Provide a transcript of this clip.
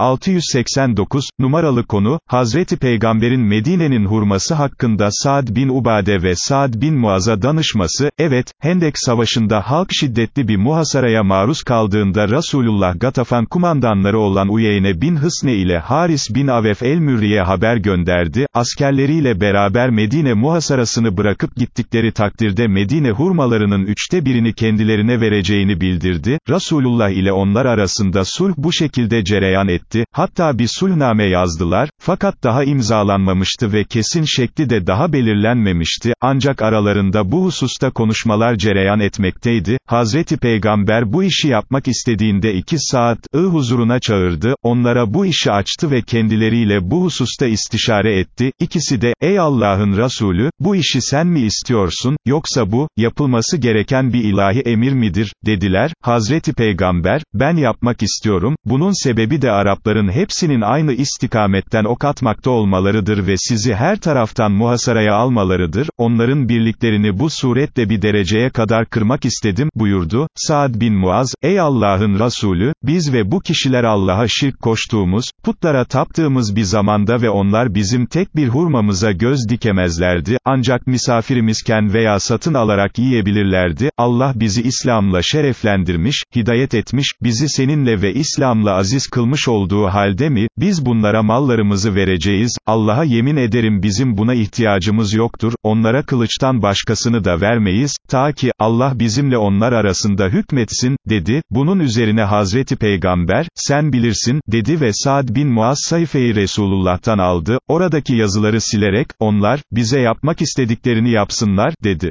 689, numaralı konu, Hazreti Peygamber'in Medine'nin hurması hakkında Saad bin Ubade ve Saad bin Muaz'a danışması, evet, Hendek Savaşı'nda halk şiddetli bir muhasaraya maruz kaldığında Resulullah Gatafan kumandanları olan Uyeyne bin Hısne ile Haris bin Avef el-Mürri'ye haber gönderdi, askerleriyle beraber Medine muhasarasını bırakıp gittikleri takdirde Medine hurmalarının üçte birini kendilerine vereceğini bildirdi, Resulullah ile onlar arasında sulh bu şekilde cereyan etti, hatta bir sulhname yazdılar, fakat daha imzalanmamıştı ve kesin şekli de daha belirlenmemişti, ancak aralarında bu hususta konuşmalar cereyan etmekteydi, Hazreti Peygamber bu işi yapmak istediğinde iki saat, ı huzuruna çağırdı, onlara bu işi açtı ve kendileriyle bu hususta istişare etti, ikisi de, ey Allah'ın Resulü, bu işi sen mi istiyorsun, yoksa bu, yapılması gereken bir ilahi emir midir, dediler, Hazreti Peygamber, ben yapmak istiyorum, bunun sebebi de Arapların hepsinin aynı istikametten ok atmakta olmalarıdır ve sizi her taraftan muhasaraya almalarıdır, onların birliklerini bu suretle bir dereceye kadar kırmak istedim, buyurdu, Saad bin Muaz, ey Allah'ın Resulü, biz ve bu kişiler Allah'a şirk koştuğumuz, putlara taptığımız bir zamanda ve onlar bizim tek bir hurmamıza göz dikemezlerdi, ancak misafirimizken veya satın alarak yiyebilirlerdi, Allah bizi İslam'la şereflendirmiş, hidayet etmiş, bizi seninle ve İslam'la aziz kılmış olduğu halde mi, biz bunlara mallarımızı vereceğiz, Allah'a yemin ederim bizim buna ihtiyacımız yoktur, onlara kılıçtan başkasını da vermeyiz, ta ki, Allah bizimle onlar arasında hükmetsin, dedi, bunun üzerine Hazreti Peygamber, sen bilirsin, dedi ve Saad bin Muaz sayfayı Resulullah'tan aldı, oradaki yazıları silerek, onlar, bize yapmak istediklerini yapsınlar, dedi.